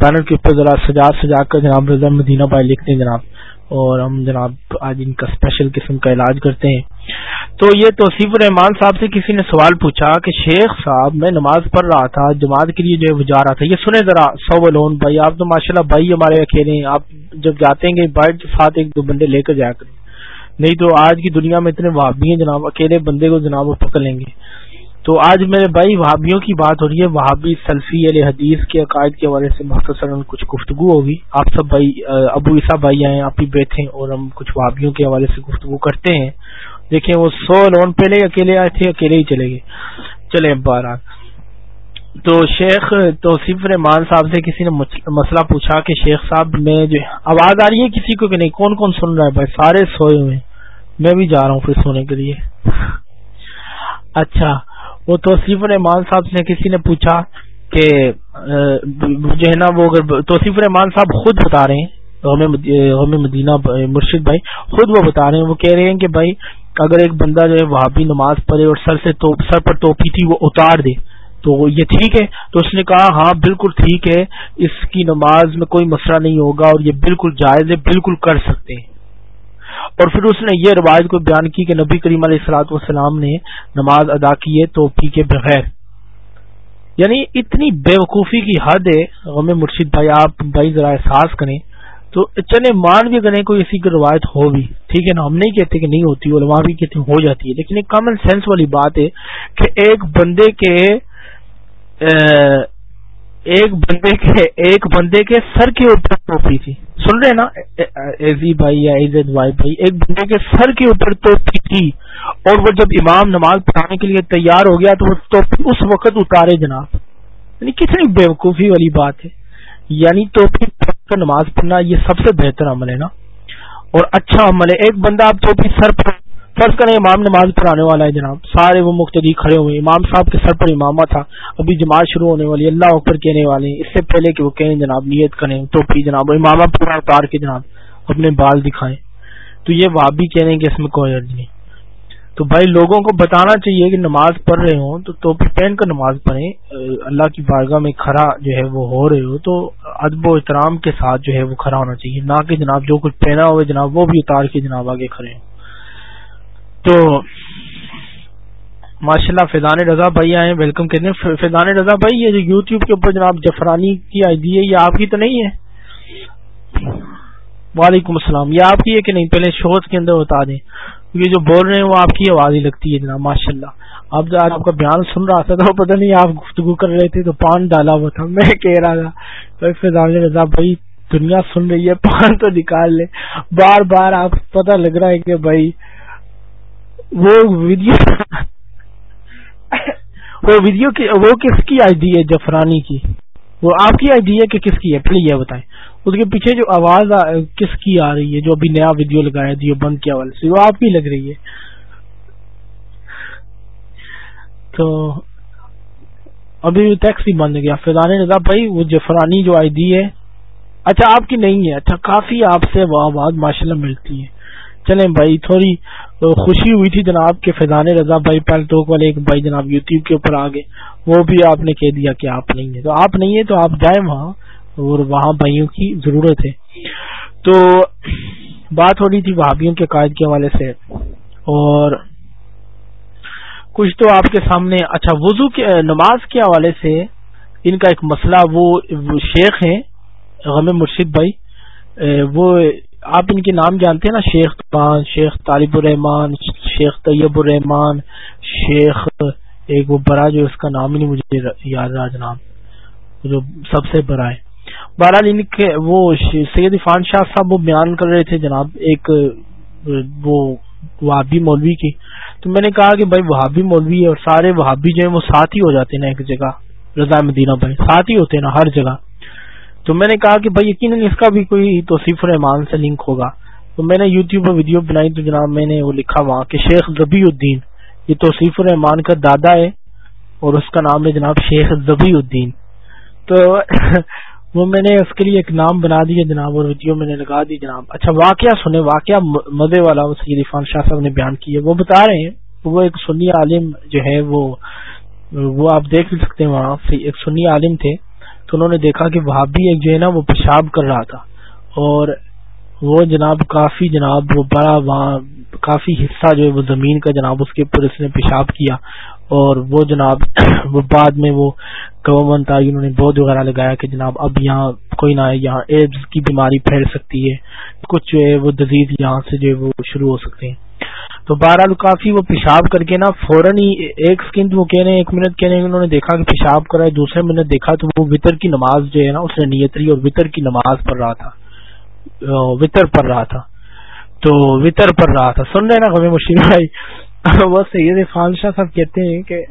Banner کے اوپر ذرا سجا سجا کر جناب رضا مدینہ بھائی لکھتے ہیں جناب، اور ہم جناب آج ان کا اسپیشل قسم کا علاج کرتے ہیں۔ تو یہ توصیف الرحمان صاحب سے کسی نے سوال پوچھا کہ شیخ صاحب، میں نماز پڑھ رہا تھا، جماعت کے لیے جو ہے وہ جا رہا تھا، یہ سنیں ذرا سو لون بھائی، آپ تو ماشاء اللہ بھائی ہمارے اکیلے ہیں، آپ جب جاتے ہیں بائٹ ساتھ ایک دو بندے لے کر جایا کریں۔ نہیں تو آج کی دنیا میں اتنے وہابی ہیں جناب، اکیلے بندے کو جناب وہ پکڑ لیں گے۔ تو آج میرے بھائی وہابیوں کی بات ہو رہی ہے۔ وہابی سلفی علیہ حدیث کے عقائد کے حوالے سے مختصر کچھ گفتگو ہوگی۔ آپ سب بھائی، ابو عیسا بھائی آئے آپ ہی بیٹھے اور ہم کچھ وہابیوں کے حوالے سے گفتگو کرتے ہیں۔ دیکھیں، وہ سو لون پہلے اکیلے آئے تھے، اکیلے ہی چلے گئے۔ چلے بارہ تو شیخ توصیف رحمان صاحب سے کسی نے مسئلہ پوچھا کہ شیخ صاحب، میں جو آواز آ رہی ہے کسی کو کہ نہیں؟ کون کون سن رہا ہے بھائی؟ سارے سوئے ہوئے میں بھی جا رہا ہوں پھر سونے کے لیے۔ اچھا۔ وہ توصیف رحمان صاحب سے کسی نے پوچھا کہ جو ہے نا، وہ اگر توصیف رحمان صاحب خود بتا رہے ہیں ہمیں مدینہ مرشد بھائی خود وہ بتا رہے ہیں، وہ کہہ رہے ہیں کہ بھائی، اگر ایک بندہ جو ہے وہاں بھی نماز پڑھے اور سر سے سر پر ٹوپی تھی، وہ اتار دے، تو یہ ٹھیک ہے؟ تو اس نے کہا ہاں بالکل ٹھیک ہے، اس کی نماز میں کوئی مسئلہ نہیں ہوگا اور یہ بالکل جائز ہے، بالکل کر سکتے ہیں۔ اور پھر اس نے یہ روایت کو بیان کی کہ نبی کریم علیہ السلاط والسلام نے نماز ادا کی ہے توپی کے بغیر۔ یعنی اتنی بیوقوفی کی حد ہے، غم مرشد بھائی، آپ بھائی ذرا احساس کریں۔ تو چلے مان بھی کریں کوئی اسی کی روایت ہو بھی۔ ٹھیک ہے نا، ہم نہیں کہتے کہ نہیں ہوتی، علماء بھی کہتے ہو جاتی ہے، لیکن ایک کامن سینس والی بات ہے کہ ایک بندے کے ایک بندے کے ایک بندے کے سر کے اوپر ٹوپی تھی۔ سن رہے نا؟ ایزی بھائی یا ایزد وائی بھائی، ایک بندے کے سر کے اوپر ٹوپی تھی۔ اور وہ جب امام نماز پڑھانے کے لیے تیار ہو گیا تو وہ ٹوپی اس وقت اتارے جناب۔ یعنی کتنی بیوقوفی والی بات ہے۔ یعنی ٹوپی نماز پڑھنا یہ سب سے بہتر عمل ہے نا۔ اور اچھا عمل ہے۔ ایک بندہ آپ ٹوپی سر پر فرض کریں امام نماز پڑھانے والا ہے جناب، سارے وہ مختلف کھڑے ہوئے، امام صاحب کے سر پر امامہ تھا، ابھی جماعت شروع ہونے والی اللہ اوپر کہنے والے ہیں، اس سے پہلے کہ وہ کہیں جناب نیت کریں، ٹوپی جناب، امامہ پورا اتار کے جناب اپنے بال دکھائیں۔ تو یہ وہ بھی کہہ رہے ہیں کہ اس میں کوئی جی۔ عرض نہیں تو بھائی لوگوں کو بتانا چاہیے کہ نماز پڑھ رہے ہوں تو ٹوپی پہن کر نماز پڑھیں، اللہ کی بارگاہ میں کھڑا جو ہے وہ ہو رہے ہو تو ادب و احترام کے ساتھ جو ہے وہ کھڑا ہونا چاہیے، نہ کہ جناب جو کچھ پہنا ہوئے جناب وہ بھی اتار کے جناب آگے کھڑے ہوں۔ تو ماشاء اللہ فیضان رضا بھائی آئے ویلکم کہتے ہیں فیضان رضا بھائی، یہ جو یوٹیوب کے اوپر جناب جفرانی کی آئی ڈی ہے، یہ آپ کی تو نہیں ہے؟ وعلیکم السلام۔ یہ آپ کی ہے کہ نہیں؟ پہلے شوز کے اندر بتا دیں۔ کیونکہ جو بول رہے ہیں، وہ آپ کی آواز ہی لگتی ہے جناب ماشاء اللہ اب آج آپ کا بیان سن رہا تھا، تو پتہ نہیں آپ گفتگو کر رہے تھے، تو پان ڈالا ہوا تھا۔ میں کہہ رہا تھا فیضان رضا بھائی، دنیا سن رہی ہے، پان تو نکال لے۔ بار بار آپ پتہ لگ رہا ہے کہ بھائی وہ ویڈیو وہ ویڈیو وہ کس کی آئی ڈی ہے جفرانی کی؟ وہ آپ کی آئی ڈی ہے کہ کس کی ہے؟ پہلے یہ بتائیں۔ اس کے پیچھے جو آواز کس کی آ رہی ہے؟ جو ابھی نیا ویڈیو لگایا دیو بند کے حوالے سے، وہ آپ کی لگ رہی ہے۔ تو ابھی ٹیکس ہی بند گیا۔ فیضان رضا بھائی، وہ جفرانی جو آئی ڈی ہے اچھا آپ کی نہیں ہے۔ اچھا کافی آپ سے وہ آواز ماشاء اللہ ملتی ہے۔ چلیں بھائی، تھوڑی خوشی ہوئی تھی جناب کے فیضان رضا بھائی پہلوک والے ایک بھائی جناب یوٹیوب کے اوپر آگے وہ بھی آپ نے کہہ دیا کہ آپ نہیں ہے تو آپ نہیں ہے تو آپ جائیں وہاں اور وہاں بھائیوں کی ضرورت ہے۔ تو بات ہو رہی تھی وہابیوں کے قائد کے حوالے سے اور کچھ تو آپ کے سامنے اچھا وضو کے، نماز کے حوالے سے ان کا ایک مسئلہ، وہ شیخ ہیں، غم مرشد بھائی وہ آپ ان کے نام جانتے ہیں نا؟ شیخ طان شیخ طالب الرحمان شیخ طیب الرحمان شیخ ایک وہ بڑا جو اس کا نام ہی نہیں مجھے یاد رہا جناب۔ جو سب سے بڑا ہے۔ بہرحال ان کے وہ سید عفان شاہ صاحب وہ بیان کر رہے تھے جناب، ایک وہ وہابی مولوی کی۔ تو میں نے کہا کہ بھائی وہابی مولوی اور سارے وہابی جو ہیں وہ ساتھ ہی ہو جاتے ہیں نا ایک جگہ، رضا مدینہ بھائی، ساتھ ہی ہوتے ہیں نا ہر جگہ۔ تو میں نے کہا کہ بھائی یقیناً اس کا بھی کوئی توصیف الرحمان سے لنک ہوگا۔ تو میں نے یوٹیوب پر ویڈیو بنائی تو جناب میں نے وہ لکھا وہاں کہ شیخ زبی الدین، یہ توصیف الرحمان کا دادا ہے اور اس کا نام ہے جناب شیخ زبی الدین۔ تو وہ میں نے اس کے لیے ایک نام بنا دیا جناب اور ویڈیو میں نے لگا دی جناب۔ اچھا واقعہ سنے واقعہ مزے والا سید عرفان شاہ صاحب نے بیان کیا وہ بتا رہے ہیں وہ ایک سنی عالم جو ہے وہ وہ آپ دیکھ سکتے ہیں وہاں، ایک سنی عالم تھے۔ تو انہوں نے دیکھا کہ وہاں بھی ایک جو ہے نا وہ پیشاب کر رہا تھا اور وہ جناب کافی جناب وہ بڑا وہاں کافی حصہ جو ہے وہ زمین کا جناب اس کے اوپر اس نے پیشاب کیا اور وہ جناب وہ بعد میں وہ گورنمنٹ آئی انہوں نے بودھ وغیرہ لگایا کہ جناب اب یہاں کوئی نہ یہاں ایڈز کی بیماری پھیل سکتی ہے، کچھ جو ہے وہ ڈزیز یہاں سے جو ہے وہ شروع ہو سکتے ہیں۔ تو بہرحال کافی وہ پیشاب کر کے نا فوراً ہی ایک سیکنڈ وہ کہہ رہے ہیں، ایک منٹ کہہ رہے ہیں، انہوں نے دیکھا کہ پیشاب کرا ہے، دوسرے منٹ دیکھا تو وہ وطر کی نماز جو ہے نا، اس نے نیت لی اور وطر کی نماز پڑھ رہا تھا۔ وطر پڑھ رہا تھا۔ تو وطر پڑھ رہا تھا۔ سن رہے نا ہمیں مشیر بھائی؟ وہ سید خان شاہ صاحب کہتے ہیں کہ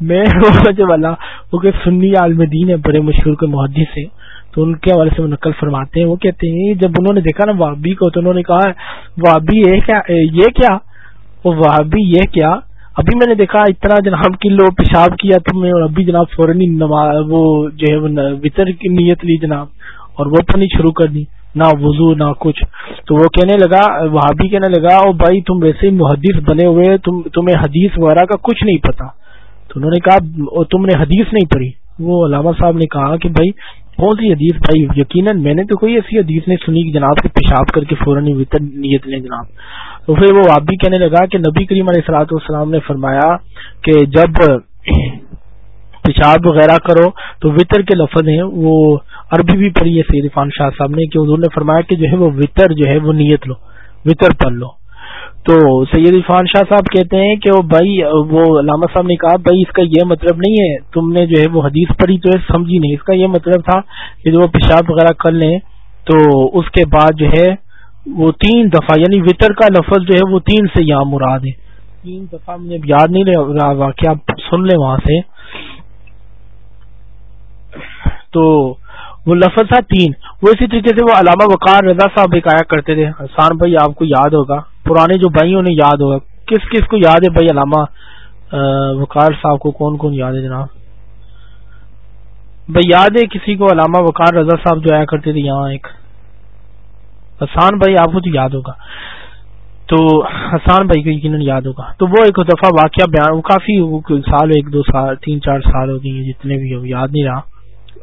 میں جب اللہ وہ کہ سنی عالم دین ہے بڑے مشہور کے محدث سے تو ان کے حوالے سے نقل فرماتے ہیں۔ وہ کہتے ہیں، جب انہوں نے دیکھا نا وابی کو، تو انہوں نے کہا وابی یہ کیا وہ وابی یہ کیا؟ ابھی میں نے دیکھا اتنا جناب کی لو پیشاب کیا تم نے، اور ابھی جناب فوراً وہ جو ہے وطر کی نیت لی جناب، اور وہ پنی شروع کر دی، نہ وضو، نہ کچھ۔ تو وہ کہنے لگا وہاں بھی کہنے لگا، او بھائی، تم ویسے ہی محدث بنے ہوئے تم، تمہیں حدیث وغیرہ کا کچھ نہیں پتا۔ تو انہوں نے کہا تم نے حدیث نہیں پڑھی۔ وہ علامہ صاحب نے کہا کہ بھائی، کون سی حدیث؟ بھائی، یقیناً میں نے تو کوئی ایسی حدیث نہیں سنی کہ جناب سے پیشاب کر کے فوراً نیت لیں جناب۔ تو پھر وہ آپ بھی کہنے لگا کہ نبی کریم علیہ السلاۃ والسلام نے فرمایا کہ جب پیشاب وغیرہ کرو تو وطر کے لفظ ہیں۔ وہ عربی بھی پڑھی ہے سید عرفان شاہ صاحب نے کہ انہوں نے فرمایا کہ جو ہے وہ وطر جو ہے وہ نیت لو، وطر پڑھ لو۔ تو سید عرفان شاہ صاحب کہتے ہیں کہ وہ بھائی، وہ علامہ صاحب نے کہا، بھائی، اس کا یہ مطلب نہیں ہے، تم نے جو ہے وہ حدیث پڑھی تو سمجھی نہیں، اس کا یہ مطلب تھا کہ جو وہ پیشاب وغیرہ کر لیں تو اس کے بعد جو ہے وہ تین دفعہ یعنی وطر کا لفظ جو ہے وہ تین سے یہاں مراد ہے۔ تین دفعہ مجھے یاد نہیں رہا واقعہ سن لیں وہاں سے۔ تو وہ لفظ تھا تین۔ وہ اسی طریقے سے وہ علامہ وقار رضا صاحب ایک آیا کرتے تھے۔ حسان بھائی، آپ کو یاد ہوگا۔ پرانے جو بھائی انہیں یاد ہوگا کس کس کو یاد ہے بھائی علامہ؟ وقار صاحب کو کون کون یاد ہے جناب؟ بھائی یاد ہے کسی کو علامہ وقار رضا صاحب جو آیا کرتے تھے یہاں ایک؟ حسان بھائی، آپ کو تو یاد ہوگا۔ تو حسان بھائی کو یقیناً یاد ہوگا۔ تو وہ ایک دفعہ واقعہ بیان، وہ کافی سال ایک دو سال، تین چار سال ہو گئی ہیں، جتنے بھی ہو یاد نہیں رہا۔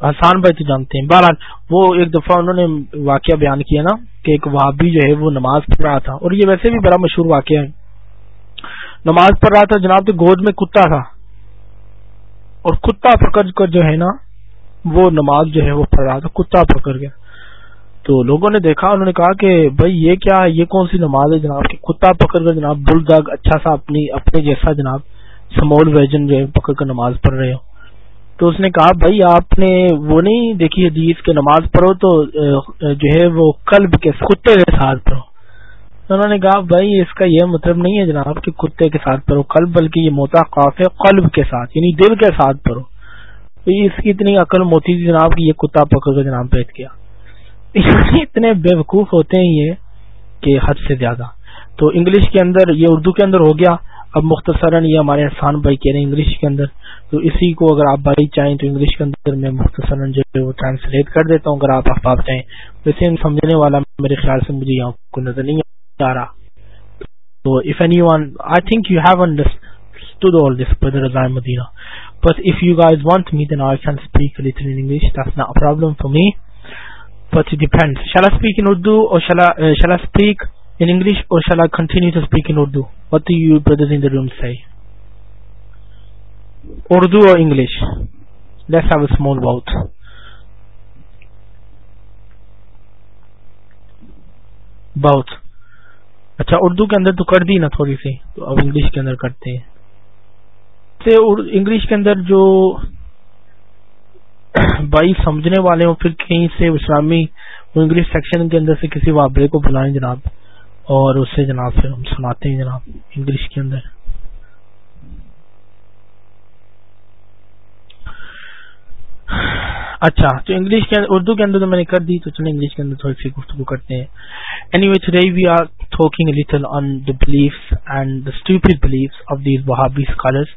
آسان بھائی تو جانتے ہیں۔ بہرحال وہ ایک دفعہ انہوں نے واقعہ بیان کیا نا۔ کہ ایک وابی جو ہے وہ نماز پڑھ رہا تھا اور یہ ویسے بھی بڑا مشہور واقعہ ہے۔ نماز پڑھ رہا تھا جناب کے گود میں کتا تھا۔ اور کتا پکڑ کر جو ہے نا وہ نماز جو ہے وہ پڑھ رہا تھا، کتا پکڑ گیا۔ تو لوگوں نے دیکھا، انہوں نے کہا کہ بھائی یہ کیا ہے، یہ کون سی نماز ہے جناب؟ کہ کتا پکڑ کر جناب بل اچھا سا اپنی، اپنے جیسا جناب سمول ویجن جو ہے پکڑ کر نماز پڑھ رہے ہو۔ تو اس نے کہا، بھائی، آپ نے وہ نہیں دیکھی حدیث کے نماز پڑھو تو جو ہے وہ قلب کے کتے کے ساتھ پڑھو. انہوں نے کہا، بھائی، اس کا یہ مطلب نہیں ہے جناب کہ کتے کے ساتھ پڑھو قلب، بلکہ یہ موتا قاف ہے قلب کے ساتھ یعنی دل کے ساتھ پڑھو. اس کی اتنی عقل موتی تھی جناب کہ یہ کتا پکڑ کر جناب بیٹھ گیا۔ اتنے بے وقوف ہوتے ہیں یہ کہ حد سے زیادہ۔ تو انگلش کے اندر، یہ اردو کے اندر ہو گیا۔ اب مختصراً یہ ہمارے احسان بھائی کہہ رہے ہیں انگلش کے اندر تو اسی کو اگر آپ بھائی چاہیں تو انگلش کے اندر میں مختصراً جو ہے وہ ٹرانسلیٹ کر دیتا ہوں اگر آپ احباب چاہیں۔ ویسے سمجھنے والا میرے خیال سے مجھے یہاں کو نظر نہیں آ رہا۔ تو if any one I think you have understood all this بدر رضائے مدینہ but if you guys want me then I can speak little in English that's not a problem for me but it depends shall I speak in Urdu or shall I, uh, shall I speak in English or shall I continue to speak in Urdu? What do you brothers in the room say? Urdu اور English let's have a small bout bout اچھا اردو کے اندر تو کر دی نا تھوڑی سی، تو اب English کے اندر کرتے ہیں۔ انگلش کے اندر جو بھائی سمجھنے والے ہوں، پھر کہیں سے اسلامی انگلش سیکشن کے اندر سے کسی وابرے کو بلائیں جناب۔ اور اسے جناب پھر ہم سناتے ہیں جناب، انگلش کے اندر۔ اچھا تو انگلش کے اردو کے اندر تو میں نے کر دی، تو چلے انگلش کے اندر تھوڑی سی گفتگو کرتے ہیں۔ Anyway today we are talking little on the beliefs and the stupid beliefs of these Wahhabi scholars